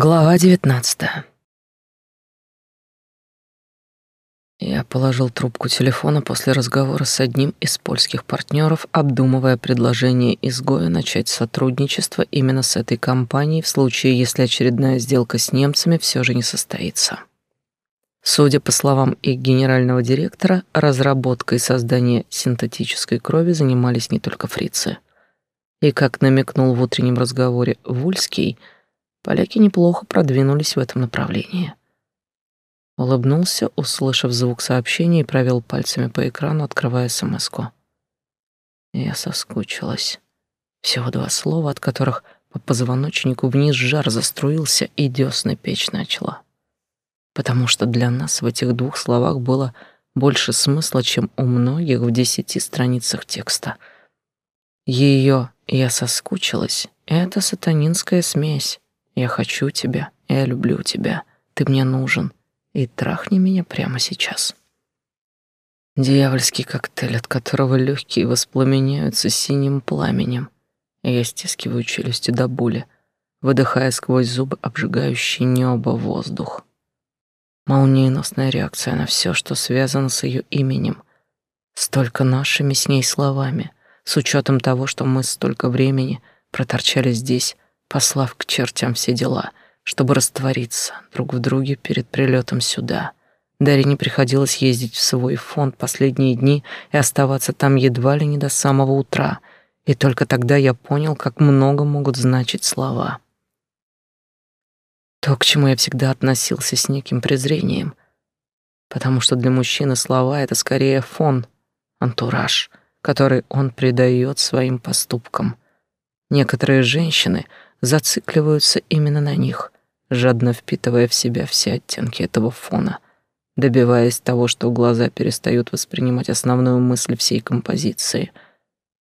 Глава девятнадцатая. Я положил трубку телефона после разговора с одним из польских партнеров, обдумывая предложение изгоя начать сотрудничество именно с этой компанией в случае, если очередная сделка с немцами все же не состоится. Судя по словам их генерального директора, разработкой и созданием синтетической крови занимались не только фрицы. И, как намекнул в утреннем разговоре Вульский, Поляки неплохо продвинулись в этом направлении. Улыбнулся, услышав звук сообщения и провел пальцами по экрану, открывая смс-ку. Я соскучилась. Всего два слова, от которых по позвоночнику вниз жар заструился и дёсны печь начала. Потому что для нас в этих двух словах было больше смысла, чем у многих в десяти страницах текста. Ее «я соскучилась» — это сатанинская смесь. Я хочу тебя, я люблю тебя, ты мне нужен, и трахни меня прямо сейчас. Дьявольский коктейль, от которого легкие воспламеняются синим пламенем. Я стискиваю челюсти до боли, выдыхая сквозь зубы обжигающий небо воздух. Молниеносная реакция на все, что связано с ее именем, столько нашими с ней словами, с учетом того, что мы столько времени проторчали здесь, послав к чертям все дела, чтобы раствориться друг в друге перед прилетом сюда. Дарье не приходилось ездить в свой фонд последние дни и оставаться там едва ли не до самого утра, и только тогда я понял, как много могут значить слова. То, к чему я всегда относился с неким презрением, потому что для мужчины слова — это скорее фон, антураж, который он придает своим поступкам. Некоторые женщины — зацикливаются именно на них, жадно впитывая в себя все оттенки этого фона, добиваясь того, что глаза перестают воспринимать основную мысль всей композиции.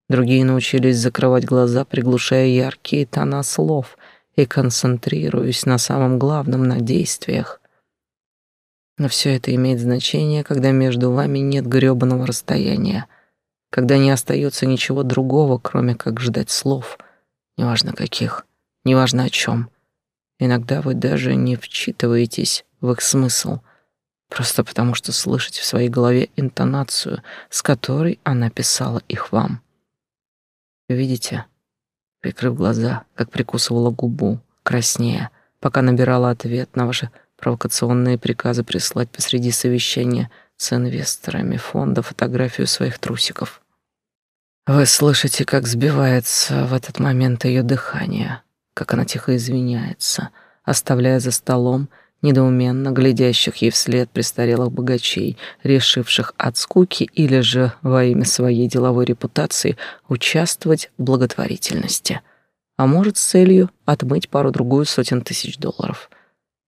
Другие научились закрывать глаза, приглушая яркие тона слов и концентрируясь на самом главном, на действиях. Но все это имеет значение, когда между вами нет грёбаного расстояния, когда не остается ничего другого, кроме как ждать слов, неважно каких — неважно о чем. Иногда вы даже не вчитываетесь в их смысл, просто потому что слышите в своей голове интонацию, с которой она писала их вам. Видите, прикрыв глаза, как прикусывала губу, краснея, пока набирала ответ на ваши провокационные приказы прислать посреди совещания с инвесторами фонда фотографию своих трусиков. Вы слышите, как сбивается в этот момент ее дыхание, как она тихо извиняется, оставляя за столом недоуменно глядящих ей вслед престарелых богачей, решивших от скуки или же во имя своей деловой репутации участвовать в благотворительности, а может, с целью отмыть пару-другую сотен тысяч долларов.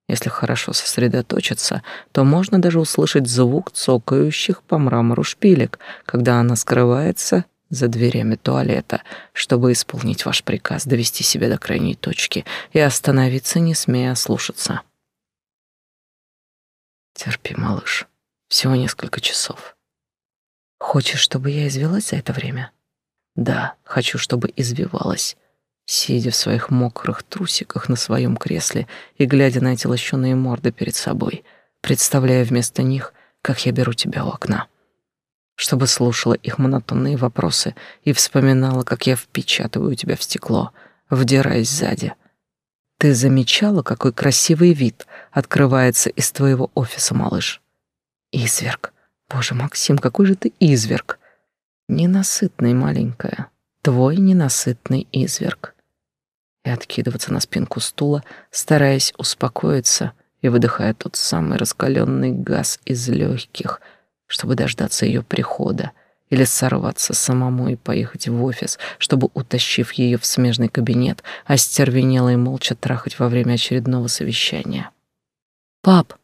Если хорошо сосредоточиться, то можно даже услышать звук цокающих по мрамору шпилек, когда она скрывается за дверями туалета, чтобы исполнить ваш приказ, довести себя до крайней точки и остановиться, не смея слушаться. Терпи, малыш. Всего несколько часов. Хочешь, чтобы я извелась за это время? Да, хочу, чтобы извивалась, сидя в своих мокрых трусиках на своем кресле и глядя на эти лощеные морды перед собой, представляя вместо них, как я беру тебя у окна чтобы слушала их монотонные вопросы и вспоминала, как я впечатываю тебя в стекло, вдираясь сзади. Ты замечала, какой красивый вид открывается из твоего офиса, малыш? Изверг. Боже, Максим, какой же ты изверг. Ненасытный, маленькая. Твой ненасытный изверг. И откидываться на спинку стула, стараясь успокоиться и выдыхая тот самый раскаленный газ из легких — чтобы дождаться ее прихода, или сорваться самому и поехать в офис, чтобы, утащив ее в смежный кабинет, остервенело и молча трахать во время очередного совещания. «Пап!»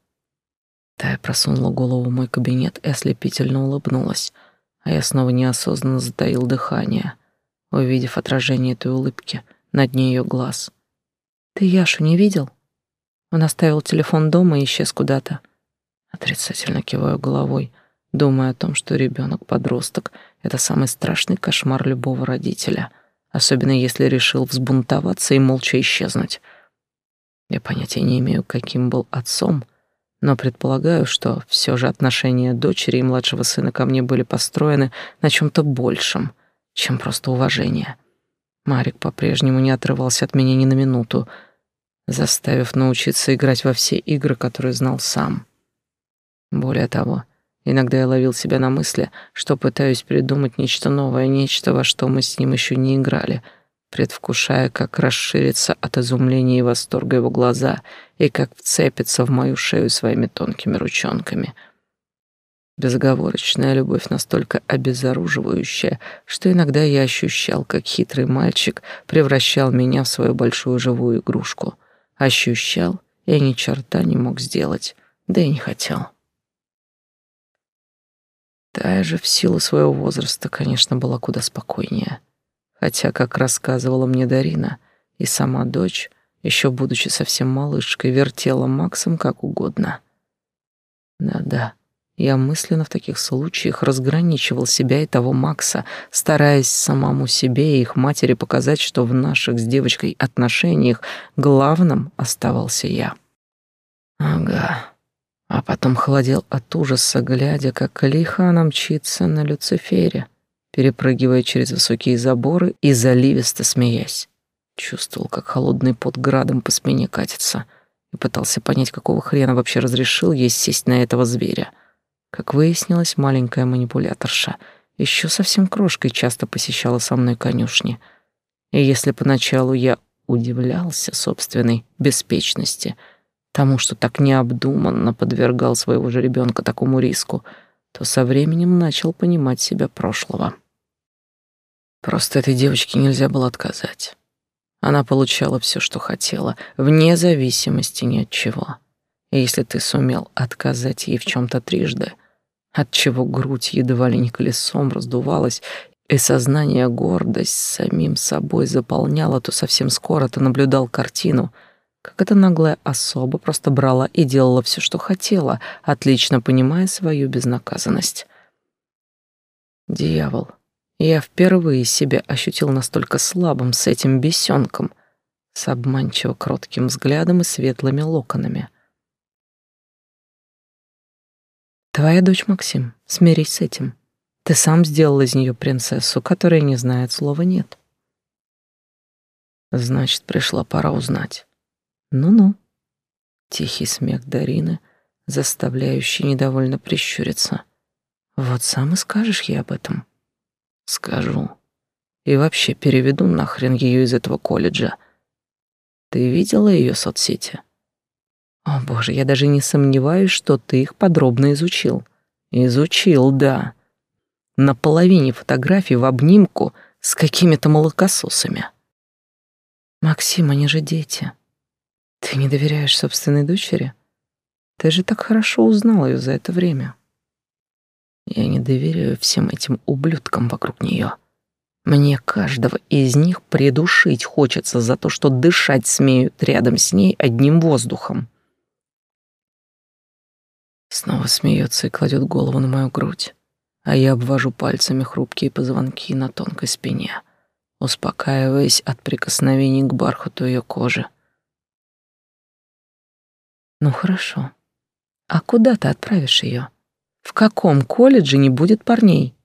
Тая просунула голову в мой кабинет и ослепительно улыбнулась, а я снова неосознанно затаил дыхание, увидев отражение этой улыбки на дне ее глаз. «Ты Яшу не видел?» Он оставил телефон дома и исчез куда-то. Отрицательно киваю головой, думая о том, что ребенок-подросток — это самый страшный кошмар любого родителя, особенно если решил взбунтоваться и молча исчезнуть. Я понятия не имею, каким был отцом, но предполагаю, что все же отношения дочери и младшего сына ко мне были построены на чем-то большем, чем просто уважение. Марик по-прежнему не отрывался от меня ни на минуту, заставив научиться играть во все игры, которые знал сам. Более того, иногда я ловил себя на мысли, что пытаюсь придумать нечто новое, нечто, во что мы с ним еще не играли — предвкушая, как расширится от изумления и восторга его глаза и как вцепится в мою шею своими тонкими ручонками. Безоговорочная любовь настолько обезоруживающая, что иногда я ощущал, как хитрый мальчик превращал меня в свою большую живую игрушку. Ощущал и ни черта не мог сделать, да и не хотел. Тая же в силу своего возраста, конечно, была куда спокойнее — Хотя, как рассказывала мне Дарина, и сама дочь, еще будучи совсем малышкой, вертела Максом как угодно. Да-да, я мысленно в таких случаях разграничивал себя и того Макса, стараясь самому себе и их матери показать, что в наших с девочкой отношениях главным оставался я. Ага. А потом холодел от ужаса, глядя, как лихо мчится на Люцифере, перепрыгивая через высокие заборы и заливисто смеясь. Чувствовал, как холодный пот градом по спине катится, и пытался понять, какого хрена вообще разрешил ей сесть на этого зверя. Как выяснилось, маленькая манипуляторша еще совсем крошкой часто посещала со мной конюшни. И если поначалу я удивлялся собственной беспечности, тому, что так необдуманно подвергал своего же ребенка такому риску, то со временем начал понимать себя прошлого. Просто этой девочке нельзя было отказать. Она получала все, что хотела, вне зависимости ни от чего. И если ты сумел отказать ей в чем то трижды, от чего грудь едва ли не колесом раздувалась, и сознание гордость самим собой заполняло, то совсем скоро ты наблюдал картину, как эта наглая особа просто брала и делала все, что хотела, отлично понимая свою безнаказанность. Дьявол — я впервые себя ощутил настолько слабым с этим бесенком, с обманчиво кротким взглядом и светлыми локонами. Твоя дочь Максим, смирись с этим. Ты сам сделал из нее принцессу, которая не знает слова «нет». Значит, пришла пора узнать. Ну-ну. Тихий смех Дарины, заставляющий недовольно прищуриться. Вот сам и скажешь ей об этом. Скажу. И вообще переведу нахрен ее из этого колледжа. Ты видела ее соцсети? О, боже, я даже не сомневаюсь, что ты их подробно изучил. Изучил, да. На половине фотографий в обнимку с какими-то молокососами. Максим, они же дети. Ты не доверяешь собственной дочери? Ты же так хорошо узнал ее за это время. Я не доверяю всем этим ублюдкам вокруг нее. Мне каждого из них придушить хочется за то, что дышать смеют рядом с ней одним воздухом. Снова смеется и кладет голову на мою грудь, а я обвожу пальцами хрупкие позвонки на тонкой спине, успокаиваясь от прикосновений к бархату ее кожи. Ну хорошо. А куда ты отправишь ее? В каком колледже не будет парней?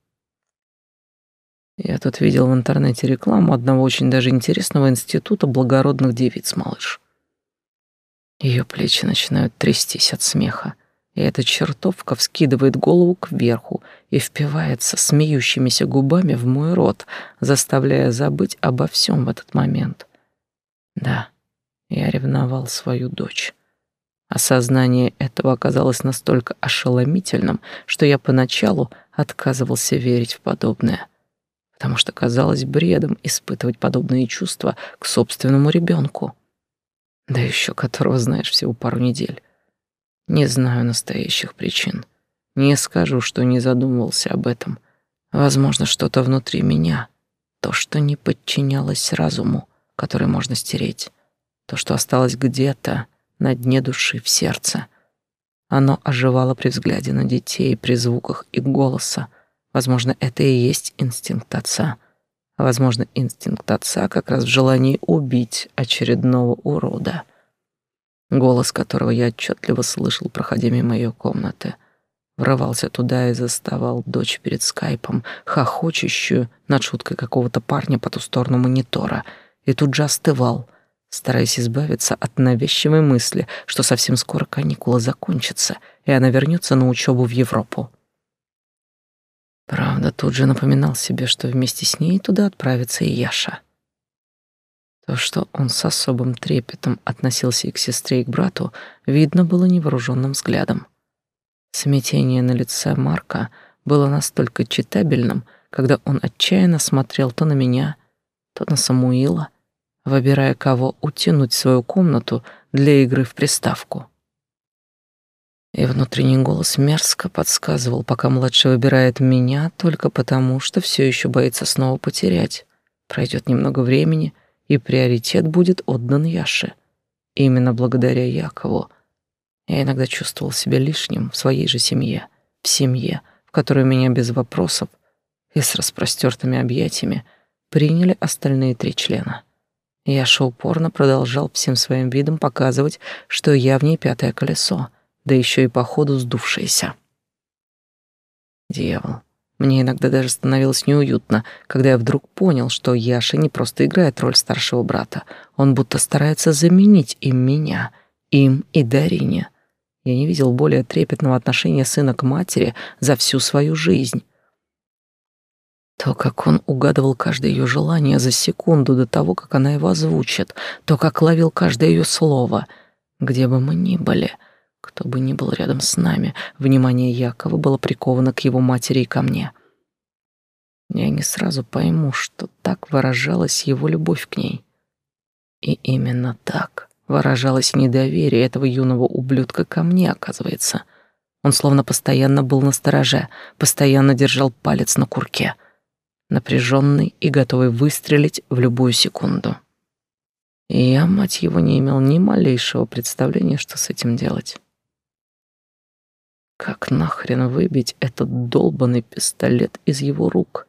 Я тут видел в интернете рекламу одного очень даже интересного института благородных девиц, малыш. Ее плечи начинают трястись от смеха, и эта чертовка вскидывает голову кверху и впивается смеющимися губами в мой рот, заставляя забыть обо всем в этот момент. Да, я ревновал свою дочь. Осознание этого оказалось настолько ошеломительным, что я поначалу отказывался верить в подобное, потому что казалось бредом испытывать подобные чувства к собственному ребенку, да еще которого знаешь всего пару недель. Не знаю настоящих причин. Не скажу, что не задумывался об этом. Возможно, что-то внутри меня, то, что не подчинялось разуму, который можно стереть, то, что осталось где-то, на дне души, в сердце. Оно оживало при взгляде на детей, при звуках их голоса. Возможно, это и есть инстинкт отца. Возможно, инстинкт отца как раз в желании убить очередного урода. голос которого я отчетливо слышал, проходя мимо ее комнаты. Врывался туда и заставал дочь перед скайпом, хохочущую над шуткой какого-то парня по ту сторону монитора, и тут же остывал, стараясь избавиться от навязчивой мысли, что совсем скоро каникулы закончатся, и она вернется на учебу в Европу. Правда, тут же напоминал себе, что вместе с ней туда отправится и Яша. То, что он с особым трепетом относился и к сестре, и к брату, видно было невооруженным взглядом. Смятение на лице Марка было настолько читабельным, когда он отчаянно смотрел то на меня, то на Самуила, выбирая, кого утянуть в свою комнату для игры в приставку. И внутренний голос мерзко подсказывал, пока младший выбирает меня только потому, что все еще боится снова потерять. Пройдет немного времени, и приоритет будет отдан Яше. Именно благодаря Якову я иногда чувствовал себя лишним в своей же семье, в семье, в которой меня без вопросов и с распростертыми объятиями приняли остальные три члена. Яша упорно продолжал всем своим видом показывать, что я в ней пятое колесо, да еще и по ходу сдувшееся. Дьявол. Мне иногда даже становилось неуютно, когда я вдруг понял, что Яша не просто играет роль старшего брата, он будто старается заменить им меня, им и Дарине. Я не видел более трепетного отношения сына к матери за всю свою жизнь. То, как он угадывал каждое ее желание за секунду до того, как она его озвучит, то, как ловил каждое ее слово, где бы мы ни были, кто бы ни был рядом с нами, внимание Якова было приковано к его матери и ко мне. Я не сразу пойму, что так выражалась его любовь к ней. И именно так выражалось недоверие этого юного ублюдка ко мне, оказывается. Он словно постоянно был на стороже, постоянно держал палец на курке, напряженный и готовый выстрелить в любую секунду. И я, мать его, не имел ни малейшего представления, что с этим делать. Как нахрен выбить этот долбанный пистолет из его рук?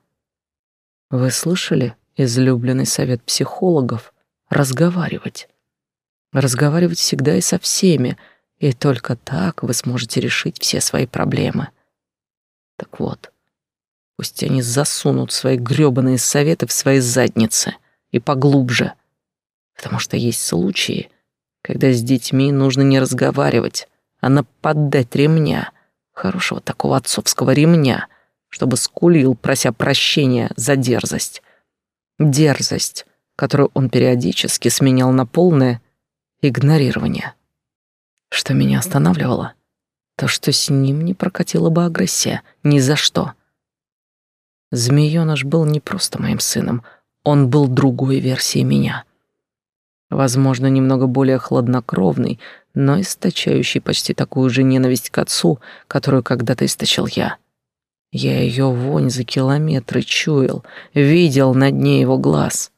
Вы слышали излюбленный совет психологов разговаривать? разговаривать всегда и со всеми, и только так вы сможете решить все свои проблемы. Так вот, пусть они засунут свои грёбаные советы в свои задницы и поглубже, потому что есть случаи, когда с детьми нужно не разговаривать, а нападать ремня, хорошего такого отцовского ремня, чтобы скулил, прося прощения за дерзость. Дерзость, которую он периодически сменял на полное игнорирование. Что меня останавливало? То, что с ним не прокатила бы агрессия. Ни за что. Змеёныш был не просто моим сыном. Он был другой версией меня. Возможно, немного более хладнокровный, но источающий почти такую же ненависть к отцу, которую когда-то источил я. Я ее вонь за километры чуял, видел на дне его глаз.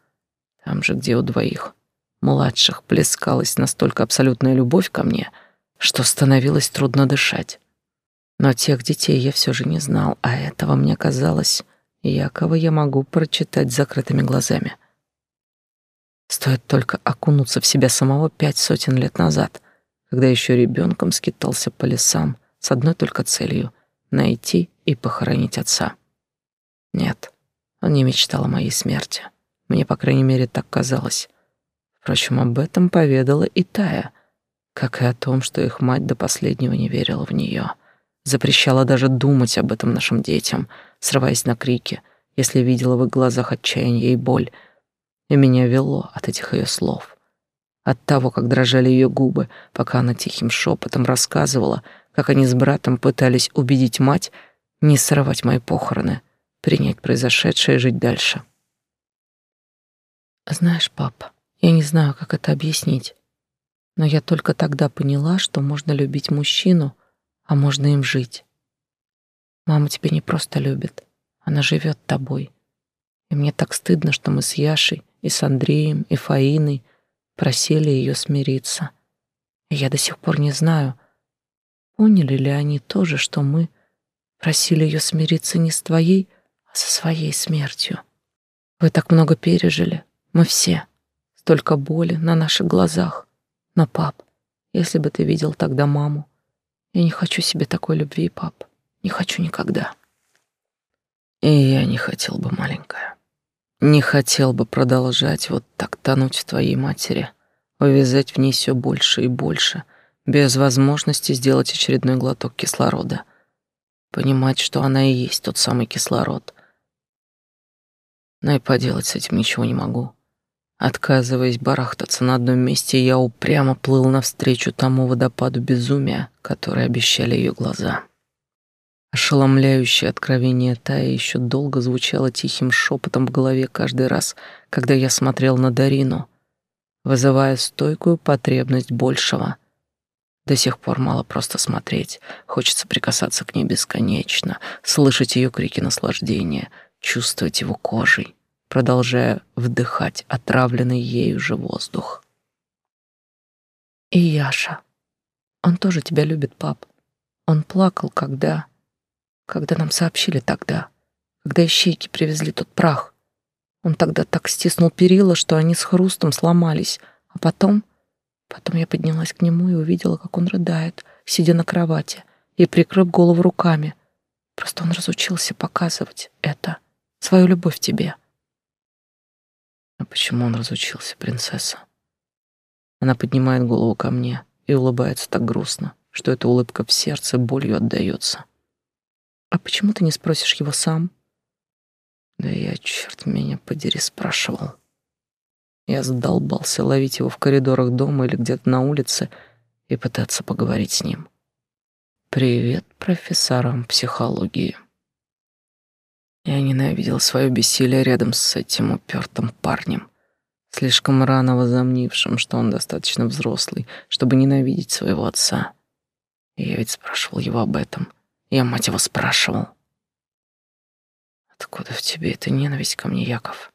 Там же, где у двоих младших плескалась настолько абсолютная любовь ко мне, что становилось трудно дышать. Но тех детей я все же не знал, а этого мне казалось, якобы я могу прочитать закрытыми глазами. Стоит только окунуться в себя самого пять сотен лет назад, когда еще ребенком скитался по лесам с одной только целью — найти и похоронить отца. Нет, он не мечтал о моей смерти. Мне, по крайней мере, так казалось. Впрочем, об этом поведала и Тая, как и о том, что их мать до последнего не верила в нее, запрещала даже думать об этом нашим детям, срываясь на крики, если видела в их глазах отчаяние и боль. И меня вело от этих ее слов, от того, как дрожали ее губы, пока она тихим шепотом рассказывала, как они с братом пытались убедить мать не срывать мои похороны, принять произошедшее и жить дальше. Знаешь, папа, я не знаю, как это объяснить, но я только тогда поняла, что можно любить мужчину, а можно им жить. Мама тебя не просто любит, она живет тобой. И мне так стыдно, что мы с Яшей и с Андреем и Фаиной просили ее смириться. И я до сих пор не знаю, поняли ли они тоже, что мы просили ее смириться не с твоей, а со своей смертью. Вы так много пережили, мы все. Столько боли на наших глазах. Но, пап, Если бы ты видел тогда маму. Я не хочу себе такой любви, пап. Не хочу никогда. И я не хотел бы, маленькая. Не хотел бы продолжать вот так тонуть в твоей матери, увязать в ней все больше и больше, без возможности сделать очередной глоток кислорода. Понимать, что она и есть тот самый кислород. Но и поделать с этим ничего не могу. Отказываясь барахтаться на одном месте, я упрямо плыл навстречу тому водопаду безумия, который обещали ее глаза. Ошеломляющее откровение Таи еще долго звучало тихим шепотом в голове каждый раз, когда я смотрел на Дарину, вызывая стойкую потребность большего. До сих пор мало просто смотреть, хочется прикасаться к ней бесконечно, слышать ее крики наслаждения, чувствовать его кожей продолжая вдыхать отравленный ею же воздух. И Яша. Он тоже тебя любит, пап. Он плакал, когда... Когда нам сообщили тогда. Когда ищейки привезли тот прах. Он тогда так стиснул перила, что они с хрустом сломались. А потом... Потом я поднялась к нему и увидела, как он рыдает, сидя на кровати и прикрыв голову руками. Просто он разучился показывать это, свою любовь тебе. Почему он разучился, принцесса? Она поднимает голову ко мне и улыбается так грустно, что эта улыбка в сердце болью отдаётся. А почему ты не спросишь его сам? Да я, черт меня подери, спрашивал. Я задолбался ловить его в коридорах дома или где-то на улице и пытаться поговорить с ним. Привет профессорам психологии. Я ненавидел свое бессилие рядом с этим упертым парнем, слишком рано возомнившим, что он достаточно взрослый, чтобы ненавидеть своего отца. И я ведь спрашивал его об этом. Я, мать его, спрашивал. Откуда в тебе эта ненависть ко мне, Яков?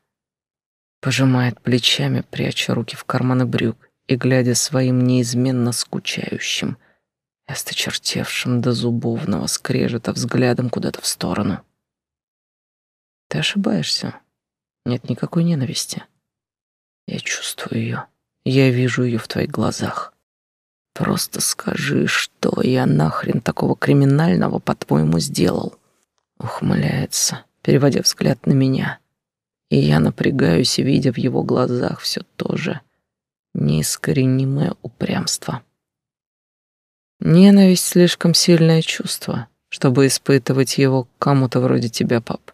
Пожимает плечами, пряча руки в карманы брюк и глядя своим неизменно скучающим, осточертевшим до зубовного скрежета взглядом куда-то в сторону. Ты ошибаешься. Нет никакой ненависти. Я чувствую ее. Я вижу ее в твоих глазах. Просто скажи, что я нахрен такого криминального, по-твоему, сделал? Ухмыляется, переводя взгляд на меня. И я напрягаюсь, видя в его глазах все то же неискоренимое упрямство. Ненависть слишком сильное чувство, чтобы испытывать его кому-то вроде тебя, пап.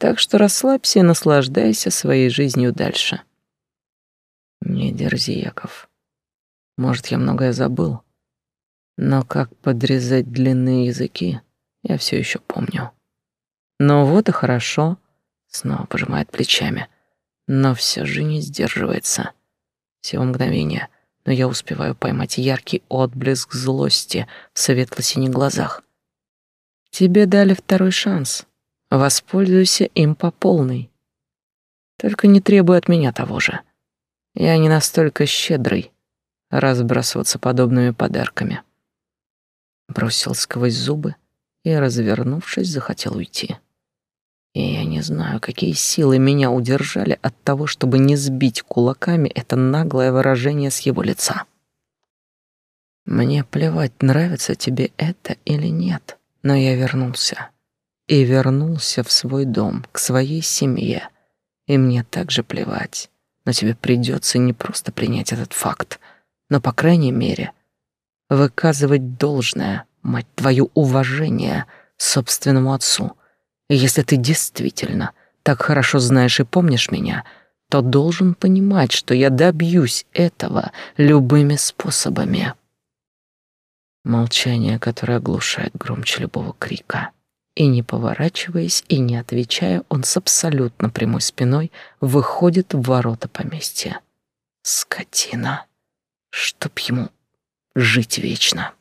Так что расслабься и наслаждайся своей жизнью дальше. Не дерзи, Яков. Может, я многое забыл, но как подрезать длинные языки, я все еще помню. Ну вот и хорошо, снова пожимает плечами, но все же не сдерживается. Всего мгновения, но я успеваю поймать яркий отблеск злости в светло-синих глазах. Тебе дали второй шанс. Воспользуйся им по полной. Только не требуй от меня того же. Я не настолько щедрый разбрасываться подобными подарками. Бросил сквозь зубы и, развернувшись, захотел уйти. И я не знаю, какие силы меня удержали от того, чтобы не сбить кулаками это наглое выражение с его лица. Мне плевать, нравится тебе это или нет, но я вернулся и вернулся в свой дом, к своей семье. И мне также плевать, но тебе придется не просто принять этот факт, но, по крайней мере, выказывать должное, мать твою, уважение собственному отцу. И если ты действительно так хорошо знаешь и помнишь меня, то должен понимать, что я добьюсь этого любыми способами. Молчание, которое оглушает громче любого крика. И не поворачиваясь и не отвечая, он с абсолютно прямой спиной выходит в ворота поместья. Скотина. Чтоб ему жить вечно.